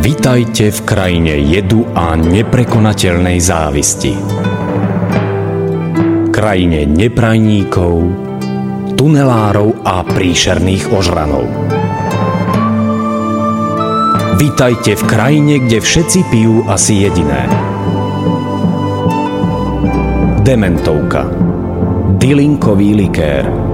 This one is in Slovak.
Vitajte v krajine jedu a neprekonateľnej závisti. Krajine neprajníkov, tunelárov a príšerných ožranov. Vítajte v krajine, kde všetci pijú asi jediné. Dementovka. Dylinkový likér